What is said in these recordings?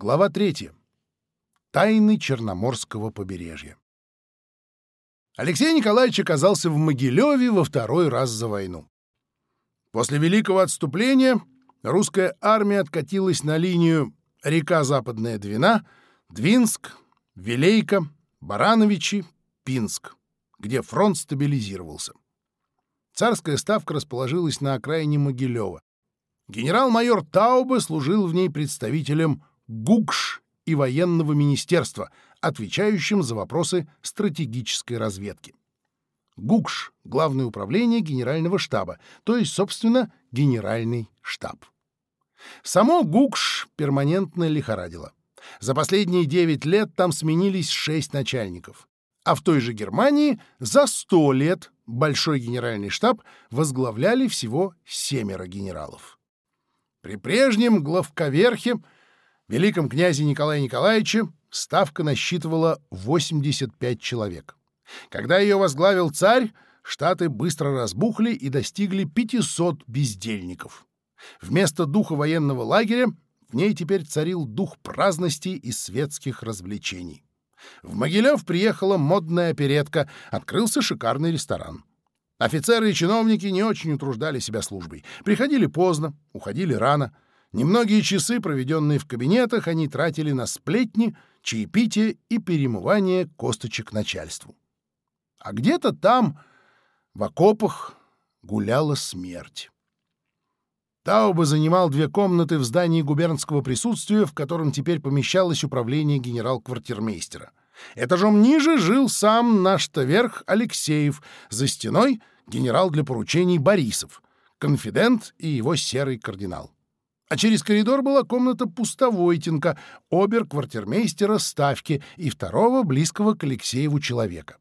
Глава 3. Тайны Черноморского побережья. Алексей Николаевич оказался в Могилеве во второй раз за войну. После Великого отступления русская армия откатилась на линию река Западная Двина, Двинск, Вилейка, Барановичи, Пинск, где фронт стабилизировался. Царская ставка расположилась на окраине Могилева. Генерал-майор Таубе служил в ней представителем ГУКШ и военного министерства, отвечающим за вопросы стратегической разведки. ГУКШ Главное управление Генерального штаба, то есть, собственно, Генеральный штаб. Само ГУКШ перманентно лихорадило. За последние 9 лет там сменились 6 начальников. А в той же Германии за 100 лет Большой генеральный штаб возглавляли всего семеро генералов. При прежнем главковерхе — Великом князе Николае Николаевиче ставка насчитывала 85 человек. Когда ее возглавил царь, штаты быстро разбухли и достигли 500 бездельников. Вместо духа военного лагеря в ней теперь царил дух праздности и светских развлечений. В Могилев приехала модная оперетка, открылся шикарный ресторан. Офицеры и чиновники не очень утруждали себя службой. Приходили поздно, уходили рано — Немногие часы, проведенные в кабинетах, они тратили на сплетни, чаепитие и перемывание косточек начальству. А где-то там, в окопах, гуляла смерть. Тауба занимал две комнаты в здании губернского присутствия, в котором теперь помещалось управление генерал-квартирмейстера. Этажом ниже жил сам наш-то Алексеев, за стеной — генерал для поручений Борисов, конфидент и его серый кардинал. а через коридор была комната пустовойтенка, обер-квартирмейстера Ставки и второго близкого к Алексееву человека,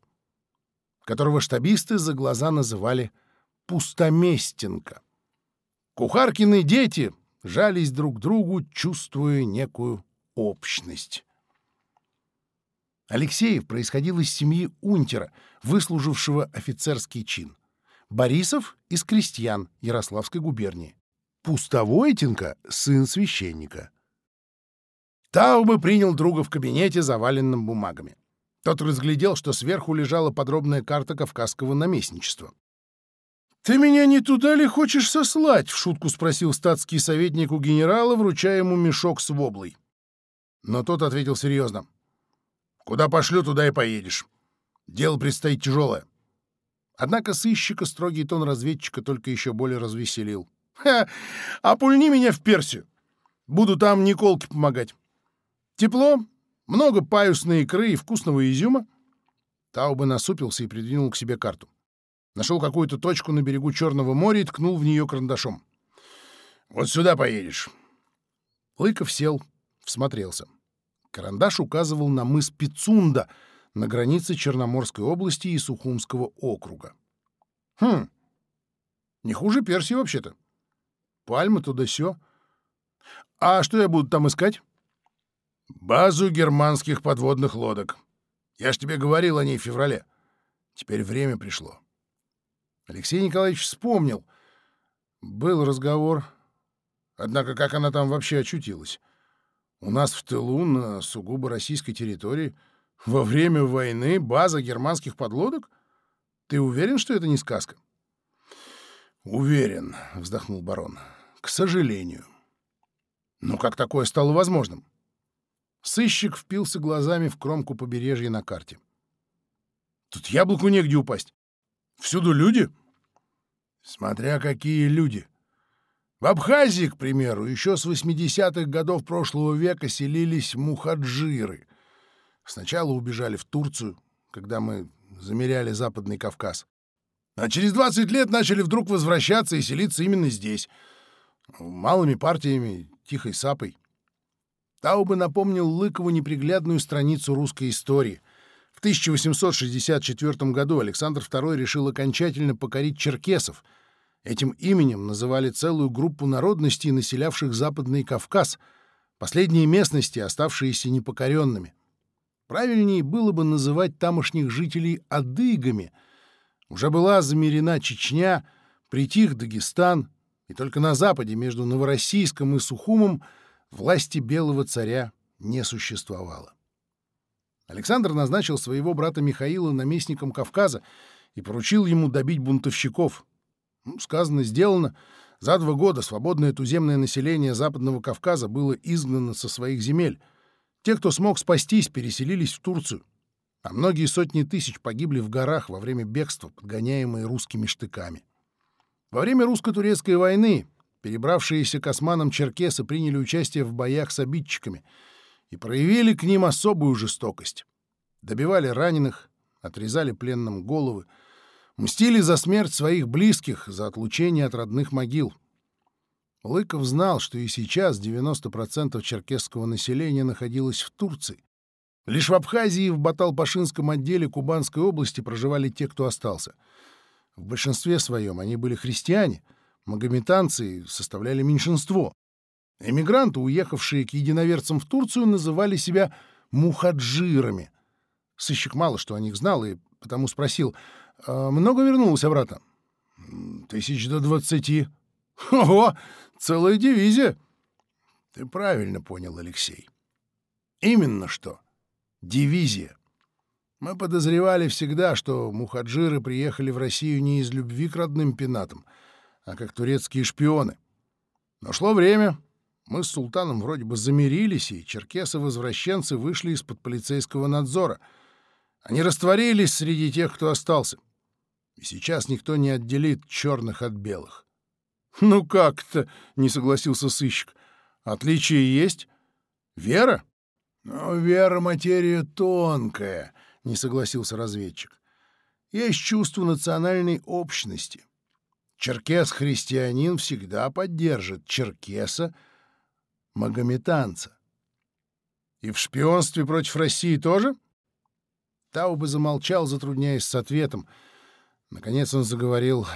которого штабисты за глаза называли Пустоместенко. Кухаркины дети жались друг к другу, чувствуя некую общность. Алексеев происходил из семьи унтера, выслужившего офицерский чин. Борисов — из крестьян Ярославской губернии. Пустовойтенко, сын священника. Таубы принял друга в кабинете, заваленном бумагами. Тот разглядел, что сверху лежала подробная карта кавказского наместничества. «Ты меня не туда ли хочешь сослать?» — в шутку спросил статский советник у генерала, вручая ему мешок с воблой. Но тот ответил серьезно. «Куда пошлю, туда и поедешь. Дело предстоит тяжелое». Однако сыщика строгий тон разведчика только еще более развеселил. Ха! А пульни меня в Персию. Буду там Николке помогать. Тепло, много паюсной икры и вкусного изюма. Тауба насупился и придвинул к себе карту. Нашел какую-то точку на берегу Черного моря и ткнул в нее карандашом. «Вот сюда поедешь». Лыков сел, всмотрелся. Карандаш указывал на мыс Пицунда на границе Черноморской области и Сухумского округа. «Хм, не хуже Персии вообще-то. Пальмы туда все. А что я буду там искать? Базу германских подводных лодок. Я ж тебе говорил о ней в феврале. Теперь время пришло. Алексей Николаевич вспомнил. Был разговор. Однако как она там вообще очутилась? У нас в тылу, на сугубо российской территории, во время войны база германских подлодок? Ты уверен, что это не сказка? — Уверен, — вздохнул барон к сожалению. Но как такое стало возможным? Сыщик впился глазами в кромку побережья на карте. Тут яблоку негде упасть. Всюду люди. Смотря какие люди. В Абхазии, к примеру, еще с 80-х годов прошлого века селились мухаджиры. Сначала убежали в Турцию, когда мы замеряли Западный Кавказ. А через 20 лет начали вдруг возвращаться и селиться именно здесь — малыми партиями тихой сапой. Таубе напомнил Лыкову неприглядную страницу русской истории. В 1864 году Александр II решил окончательно покорить черкесов. Этим именем называли целую группу народностей, населявших Западный Кавказ, последние местности, оставшиеся непокоренными. Правильнее было бы называть тамошних жителей адыгами. Уже была замерена Чечня, притих Дагестан — и только на Западе между Новороссийском и Сухумом власти белого царя не существовало. Александр назначил своего брата Михаила наместником Кавказа и поручил ему добить бунтовщиков. Ну, сказано, сделано. За два года свободное туземное население Западного Кавказа было изгнано со своих земель. Те, кто смог спастись, переселились в Турцию. А многие сотни тысяч погибли в горах во время бегства, подгоняемые русскими штыками. Во время русско-турецкой войны перебравшиеся к османам черкесы приняли участие в боях с обидчиками и проявили к ним особую жестокость. Добивали раненых, отрезали пленным головы, мстили за смерть своих близких, за отлучение от родных могил. Лыков знал, что и сейчас 90% черкесского населения находилось в Турции. Лишь в Абхазии и в Баталпашинском отделе Кубанской области проживали те, кто остался — в большинстве своем они были христиане, магометанцы составляли меньшинство. Эмигранты, уехавшие к единоверцам в Турцию, называли себя мухаджирами. Сыщик мало что о них знал и потому спросил, «А много вернулось обратно? Тысяч до двадцати. Ого, целая дивизия. Ты правильно понял, Алексей. Именно что. Дивизия. Мы подозревали всегда, что мухаджиры приехали в Россию не из любви к родным пенатам, а как турецкие шпионы. Но шло время, мы с султаном вроде бы замирились, и черкесы-возвращенцы вышли из-под полицейского надзора. Они растворились среди тех, кто остался. И сейчас никто не отделит черных от белых. «Ну как-то», — не согласился сыщик, — «отличие есть. Вера?» «Но «Ну, вера — материя тонкая, не согласился разведчик. Есть чувство национальной общности. Черкес-христианин всегда поддержит черкеса, магометанца. И в шпионстве против России тоже? Тауба замолчал, затрудняясь с ответом. Наконец он заговорил.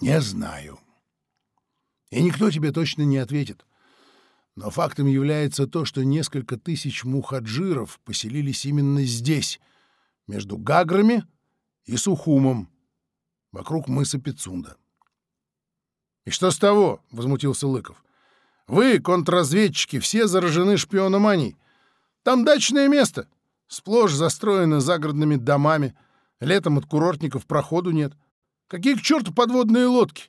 «Не знаю. И никто тебе точно не ответит. Но фактом является то, что несколько тысяч мухаджиров поселились именно здесь, между Гаграми и Сухумом, вокруг мыса Пицунда. «И что с того?» — возмутился Лыков. «Вы, контрразведчики, все заражены шпиономанией. Там дачное место, сплошь застроено загородными домами, летом от курортников проходу нет. Какие к черту подводные лодки?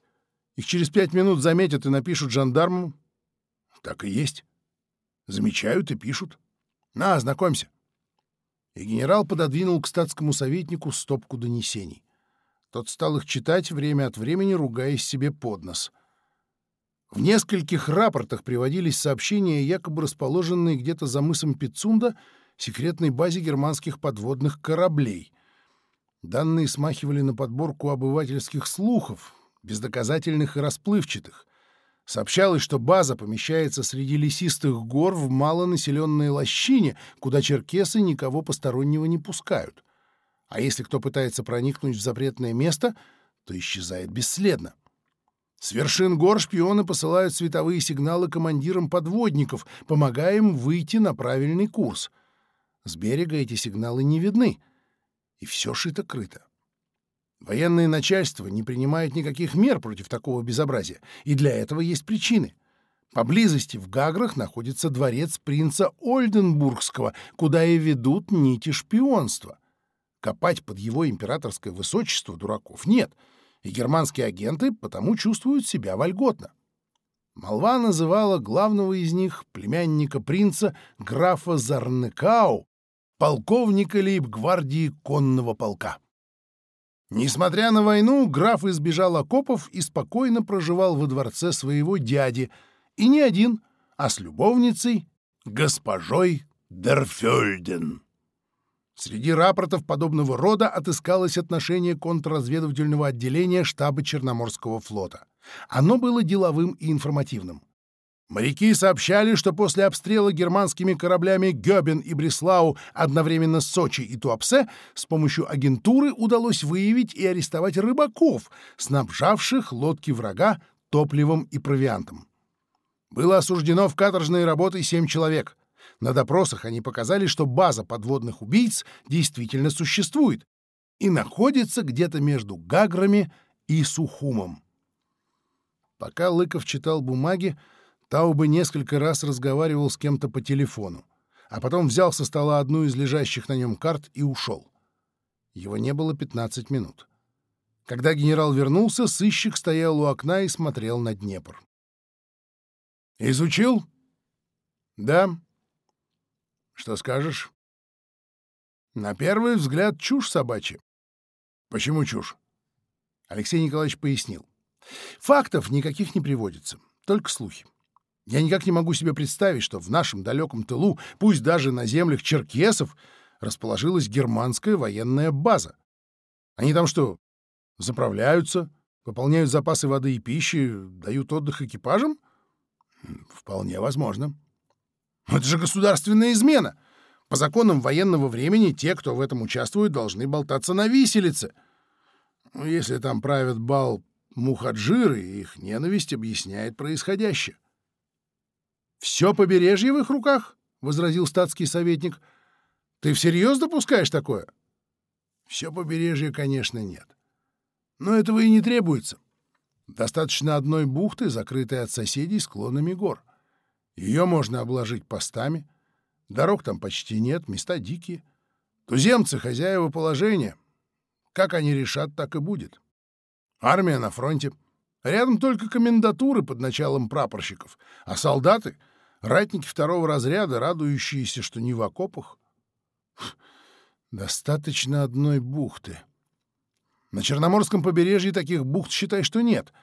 Их через пять минут заметят и напишут жандармам. Так и есть. Замечают и пишут. На, ознакомься. И генерал пододвинул к статскому советнику стопку донесений. Тот стал их читать время от времени, ругаясь себе под нос. В нескольких рапортах приводились сообщения, якобы расположенные где-то за мысом Пицунда, секретной базе германских подводных кораблей. Данные смахивали на подборку обывательских слухов, бездоказательных и расплывчатых. Сообщалось, что база помещается среди лесистых гор в малонаселенной лощине, куда черкесы никого постороннего не пускают. А если кто пытается проникнуть в запретное место, то исчезает бесследно. С вершин гор шпионы посылают световые сигналы командирам подводников, помогая им выйти на правильный курс. С берега эти сигналы не видны, и все шито-крыто. Военное начальство не принимает никаких мер против такого безобразия, и для этого есть причины. Поблизости в Гаграх находится дворец принца Ольденбургского, куда и ведут нити шпионства. Копать под его императорское высочество дураков нет, и германские агенты потому чувствуют себя вольготно. Молва называла главного из них, племянника принца, графа Зарнекау, полковника лейб-гвардии конного полка. Несмотря на войну, граф избежал окопов и спокойно проживал во дворце своего дяди. И не один, а с любовницей, госпожой Дерфельден. Среди рапортов подобного рода отыскалось отношение контрразведывательного отделения штаба Черноморского флота. Оно было деловым и информативным. Моряки сообщали, что после обстрела германскими кораблями Гёбен и Бреслау одновременно Сочи и Туапсе с помощью агентуры удалось выявить и арестовать рыбаков, снабжавших лодки врага топливом и провиантом. Было осуждено в каторжные работы семь человек — на допросах они показали, что база подводных убийц действительно существует и находится где-то между Гаграми и Сухумом. Пока Лыков Тау бы несколько раз разговаривал с кем-то по телефону, а потом взял со стола одну из лежащих на нем карт и ушел. Его не было 15 минут. Когда генерал вернулся, сыщик стоял у окна и смотрел на Днепр. «Изучил?» «Да». «Что скажешь?» «На первый взгляд чушь собачья». «Почему чушь?» Алексей Николаевич пояснил. «Фактов никаких не приводится, только слухи. Я никак не могу себе представить, что в нашем далеком тылу, пусть даже на землях черкесов, расположилась германская военная база. Они там что, заправляются, пополняют запасы воды и пищи, дают отдых экипажам? Вполне возможно. Но это же государственная измена. По законам военного времени те, кто в этом участвует, должны болтаться на виселице. Но если там правят бал мухаджиры, их ненависть объясняет происходящее. «Все побережье в их руках?» — возразил статский советник. «Ты всерьез допускаешь такое?» «Все побережье, конечно, нет. Но этого и не требуется. Достаточно одной бухты, закрытой от соседей склонами гор. Ее можно обложить постами. Дорог там почти нет, места дикие. Туземцы — хозяева положения. Как они решат, так и будет. Армия на фронте. ратники второго разряда, радующиеся, что не в окопах. Достаточно одной бухты. На Черноморском побережье таких бухт, считай, что нет.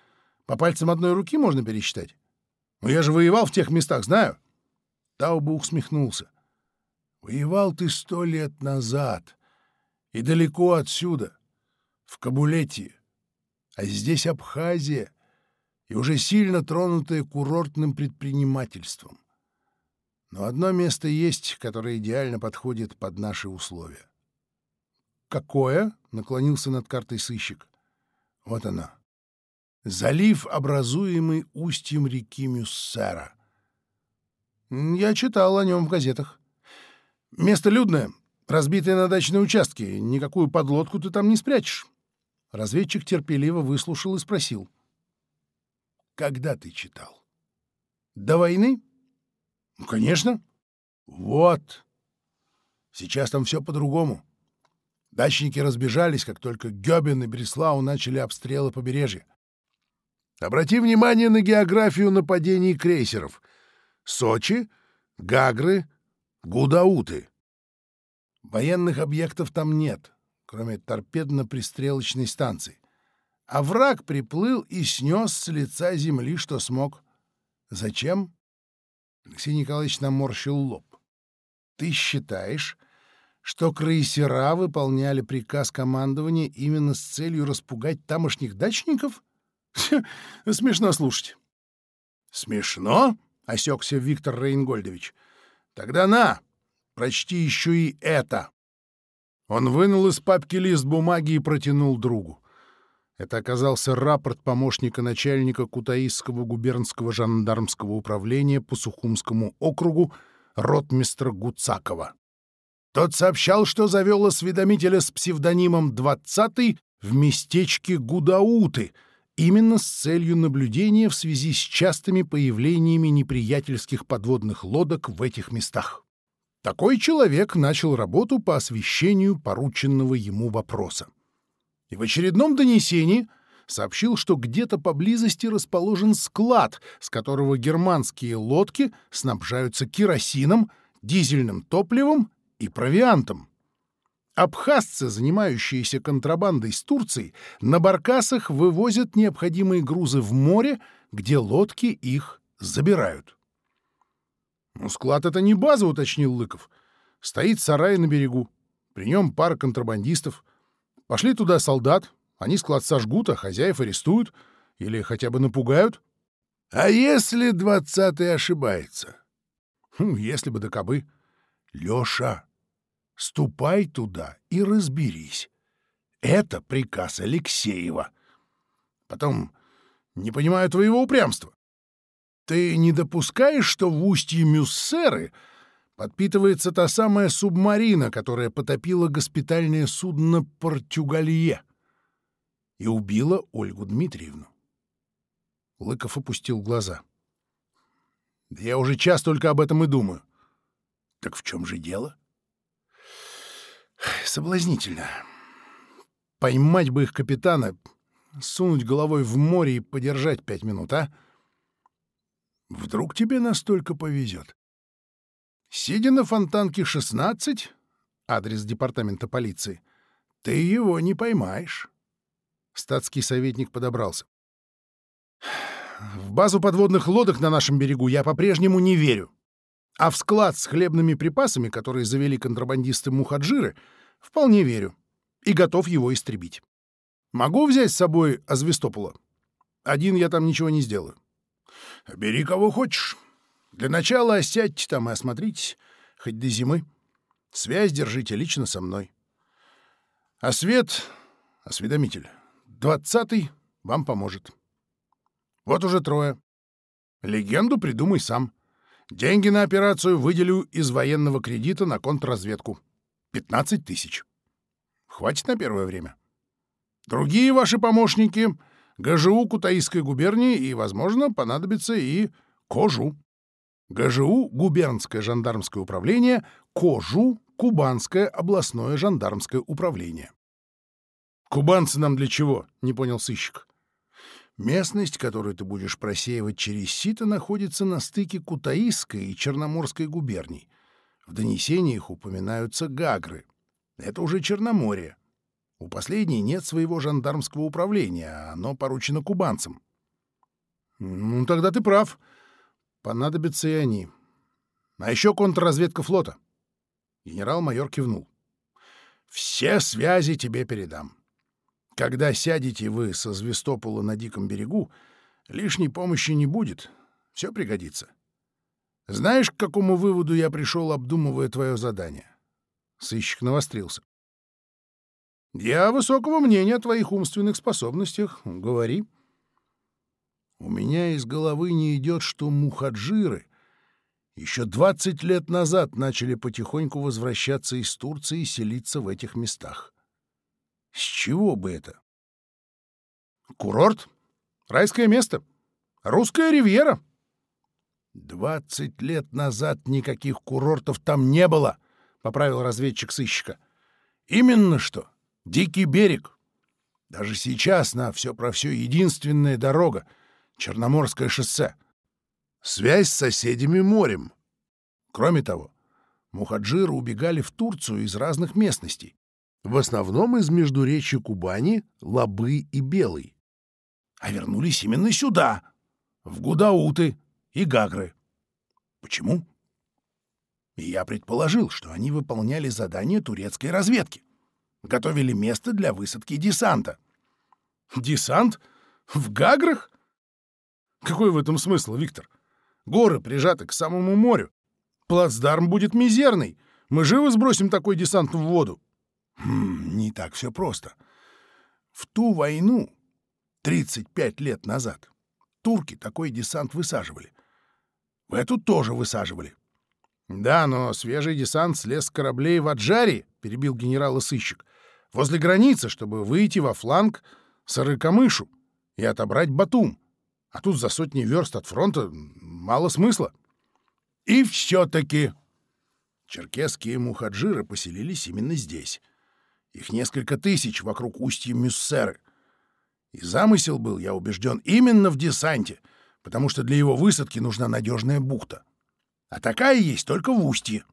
По пальцам одной руки можно пересчитать. Но я же воевал в тех местах, знаю. Тауба усмехнулся. Воевал ты сто лет назад. И далеко отсюда, в Кабулетии. А здесь Абхазия и уже сильно тронутая курортным предпринимательством. Но одно место есть, которое идеально подходит под наши условия. «Какое?» — наклонился над картой сыщик. «Вот она. Залив, образуемый устьем реки Мюссера. Я читал о нем в газетах. Место людное, разбитое на дачные участки. Никакую подлодку ты там не спрячешь». Разведчик терпеливо выслушал и спросил. «Когда ты читал?» «До войны?» Ну Конечно. Вот. Сейчас там все по-другому. Дачники разбежались, как только Гёбин и Бреслау начали обстрелы побережья. Обрати внимание на географию нападений крейсеров. Сочи, Гагры, Гудауты. Военных объектов там нет, кроме торпедно-пристрелочной станции. А враг приплыл и снес с лица земли, что смог. Зачем? Алексей Николаевич наморщил лоб. «Ты считаешь, что крейсера выполняли приказ командования именно с целью распугать тамошних дачников? Смешно слушать». «Смешно?» — осекся Виктор Рейнгольдович. «Тогда на, прочти еще и это». Он вынул из папки лист бумаги и протянул другу. Это оказался рапорт помощника начальника Кутаисского губернского жандармского управления по Сухумскому округу ротмистра Гуцакова. Тот сообщал, что завел осведомителя с псевдонимом «двадцатый» в местечке Гудауты, именно с целью наблюдения в связи с частыми появлениями неприятельских подводных лодок в этих местах. Такой человек начал работу по освещению порученного ему вопроса и в очередном донесении сообщил, что где-то поблизости расположен склад, с которого германские лодки снабжаются керосином, дизельным топливом и провиантом. Абхазцы, занимающиеся контрабандой с Турцией, на баркасах вывозят необходимые грузы в море, где лодки их забирают. «Ну, склад — это не база», — уточнил Лыков. «Стоит сарай на берегу. При нем пара контрабандистов. Пошли туда солдат, они склад сожгут, а хозяев арестуют или хотя бы напугают. — А если двадцатый ошибается? Хм, если бы да Лёша, ступай туда и разберись. Это приказ Алексеева. Потом не понимаю твоего упрямства. Ты не допускаешь, что в устье Мюссеры подпитывается та самая субмарина, которая потопила госпитальное судно «Португалье» и убила Ольгу Дмитриевну. Лыков опустил глаза. Да я уже час только об этом и думаю. Так в чем же дело? Соблазнительно. Поймать бы их капитана, сунуть головой в море и подержать пять минут, а? Вдруг тебе настолько повезет. Сидя на фонтанке 16, адрес департамента полиции, ты его не поймаешь. Статский советник подобрался. В базу подводных лодок на нашем берегу я по-прежнему не верю. А в склад с хлебными припасами, которые завели контрабандисты Мухаджиры, вполне верю и готов его истребить. Могу взять с собой Азвестопола? Один Для начала осядьте там и осмотритесь, хоть до зимы. Связь держите лично со мной. А свет, осведомитель, двадцатый вам поможет. Вот уже трое. Легенду придумай сам. Деньги на операцию выделю из военного кредита на контрразведку. Пятнадцать тысяч. Хватит на первое время. Другие ваши помощники — ГЖУ Кутаисской губернии и, возможно, понадобится и кожу. ГЖУ губернское жандармское управление, КОЖУ кубанское областное жандармское управление. «Кубанцы нам для чего?» — не понял сыщик. Местность, которую ты будешь просеивать через сито, находится на стыке Кутаисской и Черноморской губерний. В донесениях упоминаются гагры. Это уже Черноморье. У последней нет своего жандармского управления, а оно поручено кубанцам. — Ну, тогда ты прав понадобятся и они. А еще контрразведка флота. Генерал-майор кивнул. «Все связи тебе передам. Когда сядете вы со Звестопола на Диком берегу, лишней помощи не будет, все пригодится. Знаешь, к какому выводу я пришел, обдумывая твое задание?» Сыщик навострился. «Я высокого мнения о твоих умственных способностях. Говори». У меня из головы не идет, что мухаджиры еще 20 лет назад начали потихоньку возвращаться из Турции и селиться в этих местах. С чего бы это? Курорт? Райское место? Русская ривьера? Двадцать лет назад никаких курортов там не было, — поправил разведчик сыщика. Именно что. Дикий берег. Даже сейчас на все про все единственная дорога — Черноморское шоссе. Связь с соседями морем. Кроме того, мухаджиры убегали в Турцию из разных местностей, в основном из междуречья Кубани, Лабы и Белой. А вернулись именно сюда, в Гудауты и Гагры. Почему? И я предположил, что они выполняли задание турецкой разведки. Готовили место для высадки десанта. Десант? В Гаграх? Какой в этом смысл, Виктор? Горы прижаты к самому морю. Плацдарм будет мизерный. Мы живо сбросим такой десант в воду. Хм, не так все просто. В ту войну, 35 лет назад, турки такой десант высаживали. В эту тоже высаживали. Да, но свежий десант слез с кораблей в Аджаре, перебил генерала сыщик, возле границы, чтобы выйти во фланг Сарыкамышу и отобрать Батум. А тут за сотни верст от фронта мало смысла. И все-таки черкесские мухаджиры поселились именно здесь. Их несколько тысяч вокруг устья Мюссеры. И замысел был, я убежден, именно в десанте, потому что для его высадки нужна надежная бухта. А такая есть только в устье.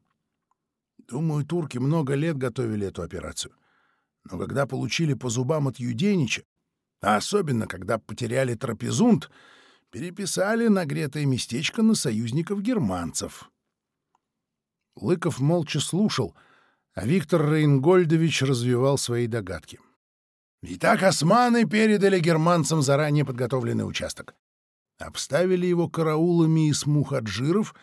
Думаю, турки много лет готовили эту операцию. А особенно когда потеряли тропизунт, переписали нагретое местечко на союзников германцев. Лыков молча слушал, а Виктор Рейнгольдович развивал свои догадки. Итак, османы передали германцам заранее подготовленный участок. Обставили его караулами из мухаджиров,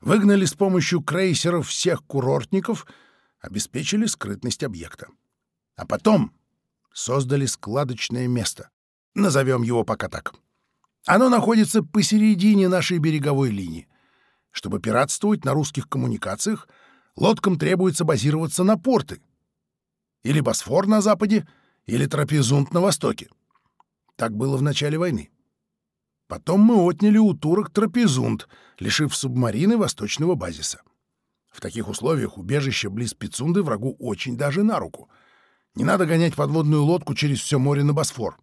выгнали с помощью крейсеров всех курортников, обеспечили скрытность объекта. А потом создали складочное место. Назовем его пока так. Оно находится посередине нашей береговой линии. Чтобы пиратствовать на русских коммуникациях, лодкам требуется базироваться на порты. Или Босфор на западе, или Трапезунд на востоке. Так было в начале войны. Потом мы отняли у турок Трапезунд, лишив субмарины восточного базиса. В таких условиях убежище близ Пицунды врагу очень даже на руку — Не надо гонять подводную лодку через все море на Босфор.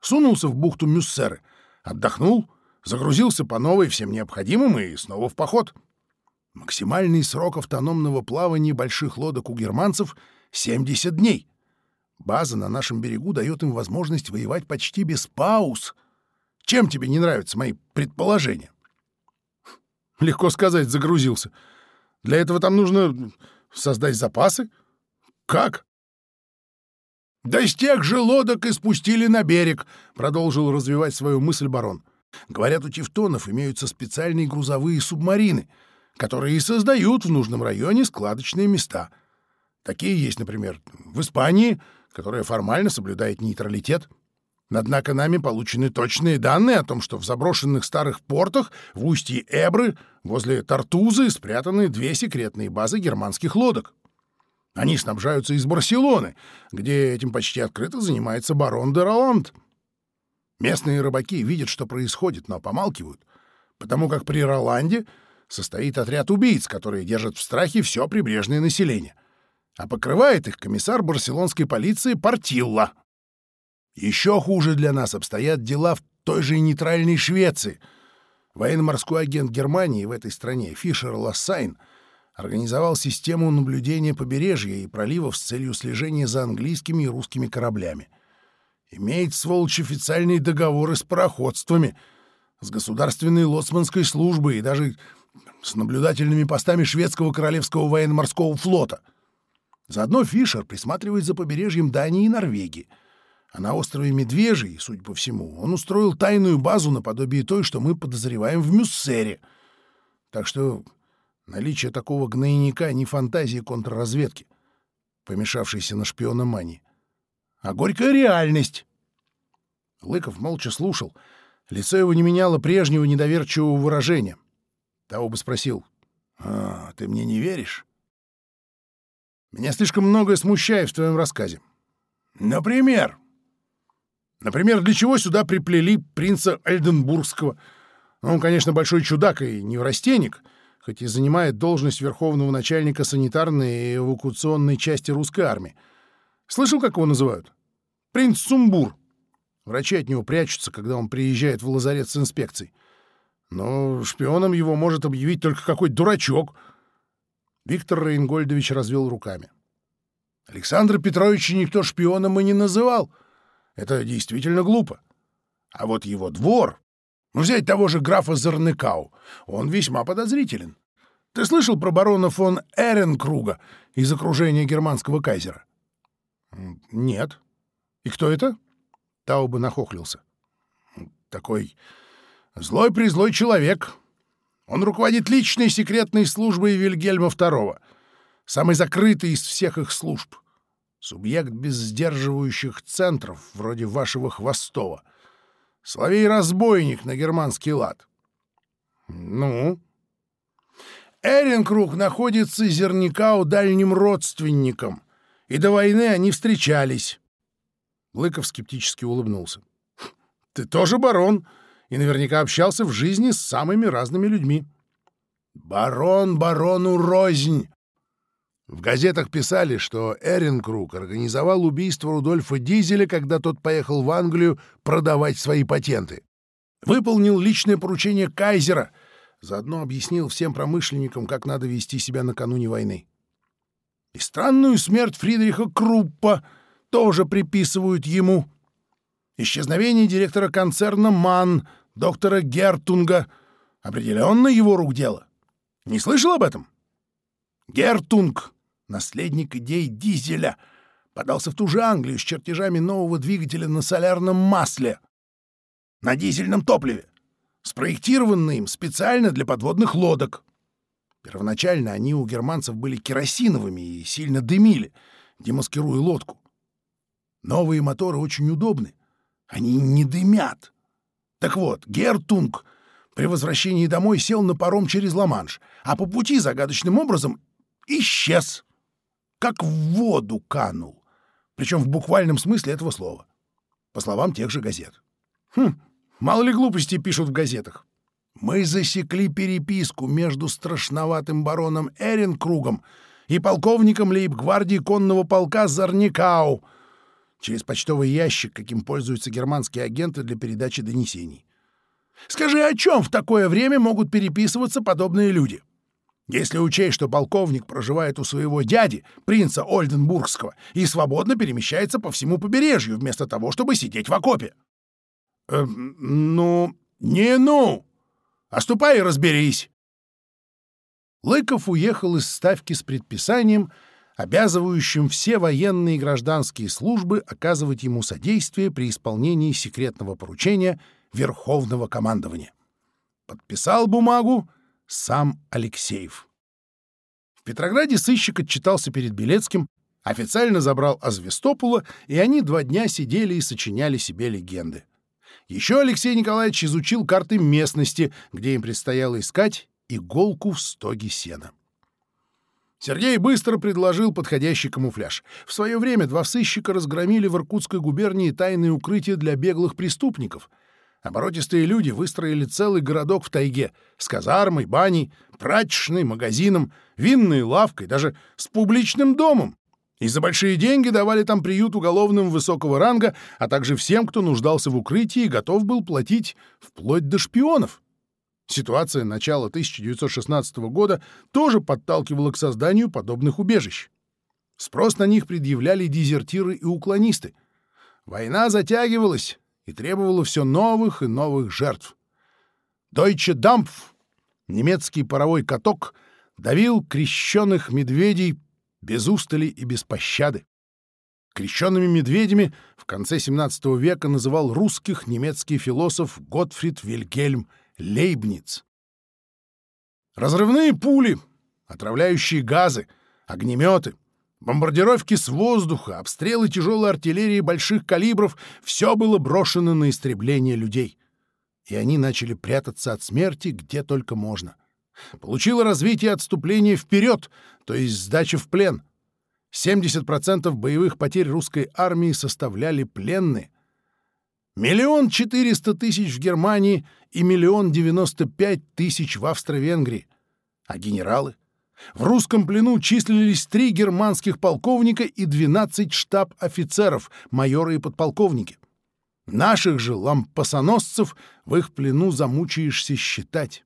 Сунулся в бухту Мюссеры, отдохнул, загрузился по новой всем необходимым и снова в поход. Максимальный срок автономного плавания больших лодок у германцев — 70 дней. База на нашем берегу дает им возможность воевать почти без пауз — чем тебе не нравятся мои предположения? Легко сказать, загрузился. Для этого там нужно создать запасы? Как? Да с тех же лодок и спустили на берег, продолжил развивать свою мысль барон. Говорят, у тевтонов имеются специальные грузовые субмарины, которые и создают в нужном районе складочные места. Такие есть, например, в Испании, которая формально соблюдает нейтралитет. Однако нами получены точные данные о том, что в заброшенных старых портах в устье Эбры возле Тартузы спрятаны две секретные базы германских лодок. Они снабжаются из Барселоны, где этим почти открыто занимается барон де Роланд. Местные рыбаки видят, что происходит, но помалкивают, потому как при Роланде состоит отряд убийц, которые держат в страхе все прибрежное население, а покрывает их комиссар барселонской полиции Портилла. Еще хуже для нас обстоят дела в той же нейтральной Швеции. Военно-морской агент Германии в этой стране Фишер Лассайн — организовал систему наблюдения побережья и проливов с целью слежения за английскими и русскими кораблями. Имеет, сволочь, официальные договоры с пароходствами, с государственной лоцманской службой и даже с наблюдательными постами шведского королевского военно-морского флота. Заодно Фишер присматривает за побережьем Дании и Норвегии. А на острове Медвежий, судя по всему, он устроил тайную базу наподобие той, что мы подозреваем в Мюссере. Так что наличие такого гнойника не фантазии контрразведки, помешавшейся на шпиона Мани, а горькая реальность. Лыков молча слушал. Лицо его не меняло прежнего недоверчивого выражения. Тауба спросил. «А, ты мне не веришь?» «Меня слишком многое смущает в твоем рассказе». «Например?» «Например, для чего сюда приплели принца Эльденбургского? Ну, он, конечно, большой чудак и неврастенник, хоть и занимает должность верховного начальника санитарной и эвакуационной части русской армии. Слышал, как его называют? Принц Сумбур. Врачи от него прячутся, когда он приезжает в лазарет с инспекцией. Но шпионом его может объявить только какой-то дурачок. Виктор Рейнгольдович развел руками. Александра Петровича никто шпионом и не называл. Это действительно глупо. А вот его двор Ну, взять того же графа Зерныкау. Он весьма подозрителен. Ты слышал про барона фон Эренкруга из окружения германского кайзера? Нет. И кто это? Таубе нахохлился. Такой злой-призлой человек. Он руководит личной секретной службой Вильгельма II, самой закрытой из всех их служб. Субъект без сдерживающих центров, вроде вашего Словей разбойник на германский лад. Ну? Эренкруг находится Зерникау дальним родственником, и до войны они встречались. Лыков скептически улыбнулся. Ты тоже барон, и наверняка общался в жизни с самыми разными людьми. Барон барону рознь. В газетах писали, что Эрин Круг организовал убийство Рудольфа Дизеля, когда тот поехал в Англию продавать свои патенты. Выполнил личное поручение Кайзера, заодно объяснил всем промышленникам, как надо вести себя накануне войны. И странную смерть Фридриха Круппа тоже приписывают ему. Исчезновение директора концерна «Ман», доктора Гертунга, определенно его рук дело. Не слышал об этом? Гертунг наследник идей дизеля, подался в ту же Англию с чертежами нового двигателя на солярном масле. На дизельном топливе, спроектированный им специально для подводных лодок. Первоначально они у германцев были керосиновыми и сильно дымили, демаскируя лодку. Новые моторы очень удобны. Они не дымят. Так вот, Гертунг при возвращении домой сел на паром через Ла-Манш, а по пути загадочным образом исчез как в воду канул. Причем в буквальном смысле этого слова. По словам тех же газет. Хм, мало ли глупостей пишут в газетах. Мы засекли переписку между страшноватым бароном Эренкругом и полковником лейб-гвардии конного полка Зарникау через почтовый ящик, каким пользуются германские агенты для передачи донесений. Скажи, о чем в такое время могут переписываться подобные люди? Если учесть, что полковник проживает у своего дяди, принца Ольденбургского, и свободно перемещается по всему побережью, вместо того, чтобы сидеть в окопе. Э, ну, не ну! Оступай а и разберись!» Лыков уехал из ставки с предписанием, обязывающим все военные и гражданские службы оказывать ему содействие при исполнении секретного поручения Верховного командования. Подписал бумагу — сам Алексеев. В Петрограде сыщик отчитался перед Белецким, официально забрал Азвестопула, и они два дня сидели и сочиняли себе легенды. Еще Алексей Николаевич изучил карты местности, где им предстояло искать иголку в стоге сена. Сергей быстро предложил подходящий камуфляж. В свое время два сыщика разгромили в Иркутской губернии тайные укрытия для беглых преступников — Оборотистые люди выстроили целый городок в тайге с казармой, баней, прачечной, магазином, винной лавкой, даже с публичным домом. И за большие деньги давали там приют уголовным высокого ранга, а также всем, кто нуждался в укрытии и готов был платить вплоть до шпионов. Ситуация начала 1916 года тоже подталкивала к созданию подобных убежищ. Спрос на них предъявляли дезертиры и уклонисты. Война затягивалась, и требовало все новых и новых жертв. Deutsche Dampf, немецкий паровой каток, давил крещенных медведей без устали и без пощады. Крещенными медведями в конце XVII века называл русских немецкий философ Готфрид Вильгельм Лейбниц. Разрывные пули, отравляющие газы, огнеметы — Бомбардировки с воздуха, обстрелы тяжелой артиллерии больших калибров — все было брошено на истребление людей. И они начали прятаться от смерти где только можно. Получило развитие отступление вперед, то есть сдача в плен. 70% боевых потерь русской армии составляли пленные. Миллион четыреста тысяч в Германии и миллион девяносто пять тысяч в Австро-Венгрии. А генералы — в русском плену числились три германских полковника и 12 штаб-офицеров, майоры и подполковники. Наших же лампасоносцев в их плену замучаешься считать.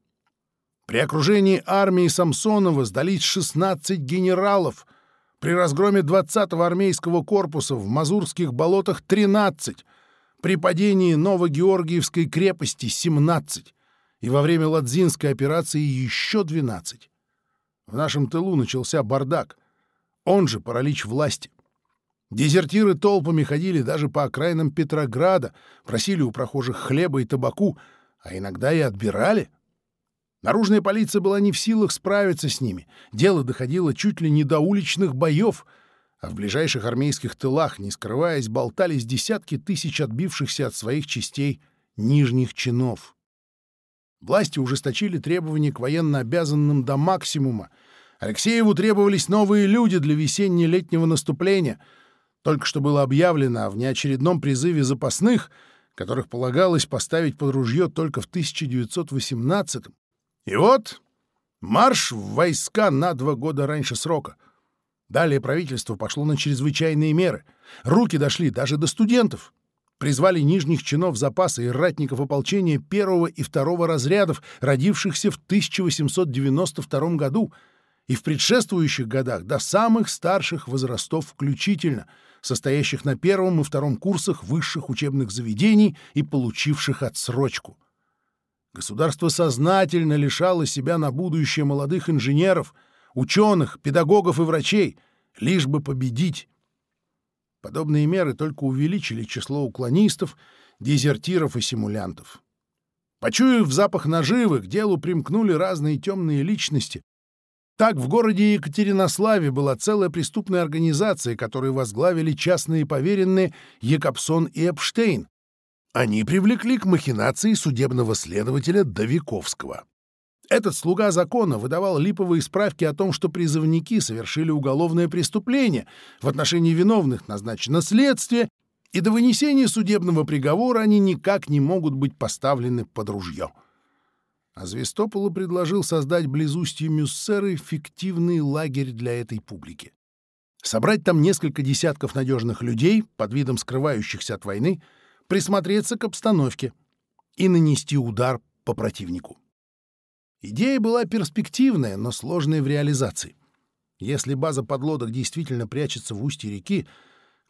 При окружении армии Самсонова сдались 16 генералов. При разгроме 20-го армейского корпуса в Мазурских болотах 13. При падении Новогеоргиевской крепости 17. И во время Ладзинской операции еще 12. В нашем тылу начался бардак. Он же паралич власти. Дезертиры толпами ходили даже по окраинам Петрограда, просили у прохожих хлеба и табаку, а иногда и отбирали. Наружная полиция была не в силах справиться с ними. Дело доходило чуть ли не до уличных боев, а в ближайших армейских тылах, не скрываясь, болтались десятки тысяч отбившихся от своих частей нижних чинов. Власти ужесточили требования к военно обязанным до максимума. Алексееву требовались новые люди для весенне-летнего наступления. Только что было объявлено о внеочередном призыве запасных, которых полагалось поставить под ружье только в 1918 -м. И вот марш в войска на два года раньше срока. Далее правительство пошло на чрезвычайные меры. Руки дошли даже до студентов призвали нижних чинов запаса и ратников ополчения первого и второго разрядов, родившихся в 1892 году и в предшествующих годах до самых старших возрастов включительно, состоящих на первом и втором курсах высших учебных заведений и получивших отсрочку. Государство сознательно лишало себя на будущее молодых инженеров, ученых, педагогов и врачей, лишь бы победить Подобные меры только увеличили число уклонистов, дезертиров и симулянтов. Почуяв запах наживы, к делу примкнули разные темные личности. Так в городе Екатеринославе была целая преступная организация, которую возглавили частные поверенные Якобсон и Эпштейн. Они привлекли к махинации судебного следователя Давиковского. Этот слуга закона выдавал липовые справки о том, что призывники совершили уголовное преступление, в отношении виновных назначено следствие, и до вынесения судебного приговора они никак не могут быть поставлены под ружье. А Звестополу предложил создать близ устья Мюссеры фиктивный лагерь для этой публики. Собрать там несколько десятков надежных людей, под видом скрывающихся от войны, присмотреться к обстановке и нанести удар по противнику. Идея была перспективная, но сложная в реализации. Если база подлодок действительно прячется в устье реки,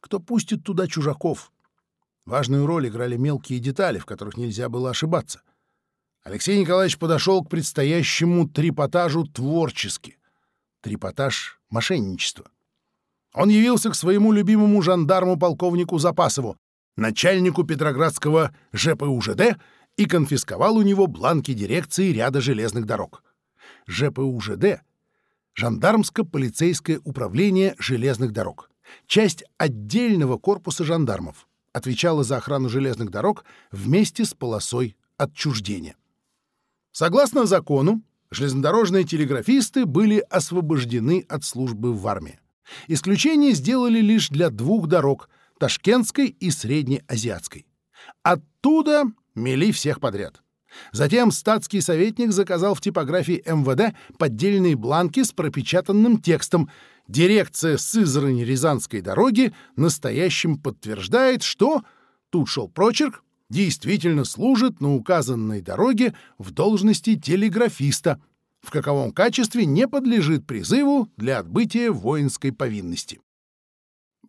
кто пустит туда чужаков? Важную роль играли мелкие детали, в которых нельзя было ошибаться. Алексей Николаевич подошел к предстоящему трипотажу творчески. Трипотаж — мошенничество. Он явился к своему любимому жандарму-полковнику Запасову, начальнику Петроградского ЖПУЖД и конфисковал у него бланки дирекции ряда железных дорог. ЖПУЖД — Жандармско-полицейское управление железных дорог. Часть отдельного корпуса жандармов отвечала за охрану железных дорог вместе с полосой отчуждения. Согласно закону, железнодорожные телеграфисты были освобождены от службы в армии. Исключение сделали лишь для двух дорог — Ташкентской и Среднеазиатской. Оттуда Мели всех подряд. Затем статский советник заказал в типографии МВД поддельные бланки с пропечатанным текстом «Дирекция сызрань Рязанской дороги настоящим подтверждает, что...» Тут шел прочерк, действительно служит на указанной дороге в должности телеграфиста, в каковом качестве не подлежит призыву для отбытия воинской повинности.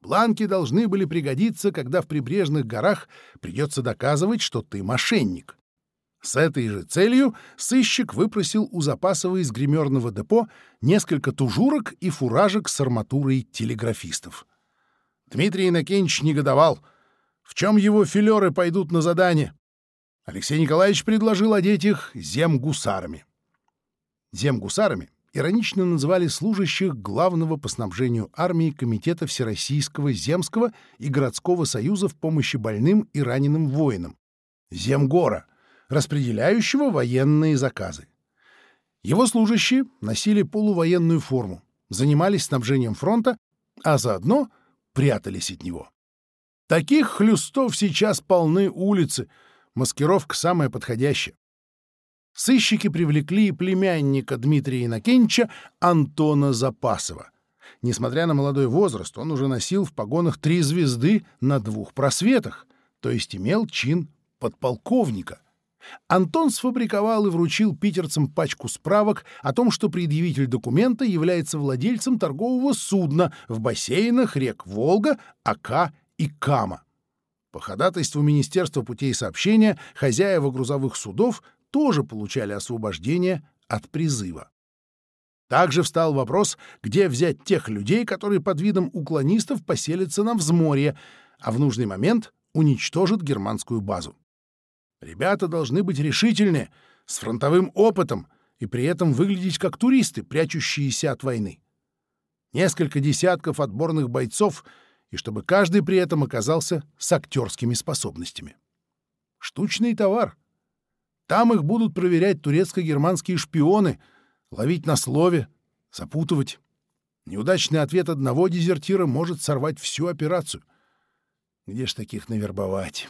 Бланки должны были пригодиться, когда в прибрежных горах придется доказывать, что ты мошенник. С этой же целью сыщик выпросил у Запасова из гримерного депо несколько тужурок и фуражек с арматурой телеграфистов. Дмитрий Иннокенч негодовал. В чем его филеры пойдут на задание? Алексей Николаевич предложил одеть их земгусарами. Земгусарами иронично называли служащих Главного по снабжению армии Комитета Всероссийского Земского и Городского Союза в помощи больным и раненым воинам, Земгора, распределяющего военные заказы. Его служащие носили полувоенную форму, занимались снабжением фронта, а заодно прятались от него. Таких хлюстов сейчас полны улицы, маскировка самая подходящая сыщики привлекли племянника Дмитрия Иннокенча Антона Запасова. Несмотря на молодой возраст, он уже носил в погонах три звезды на двух просветах, то есть имел чин подполковника. Антон сфабриковал и вручил питерцам пачку справок о том, что предъявитель документа является владельцем торгового судна в бассейнах рек Волга, Ака и Кама. По ходатайству Министерства путей сообщения хозяева грузовых судов тоже получали освобождение от призыва. Также встал вопрос, где взять тех людей, которые под видом уклонистов поселятся на взморье, а в нужный момент уничтожат германскую базу. Ребята должны быть решительны, с фронтовым опытом и при этом выглядеть как туристы, прячущиеся от войны. Несколько десятков отборных бойцов, и чтобы каждый при этом оказался с актерскими способностями. Штучный товар — там их будут проверять турецко-германские шпионы, ловить на слове, запутывать. Неудачный ответ одного дезертира может сорвать всю операцию. Где ж таких навербовать?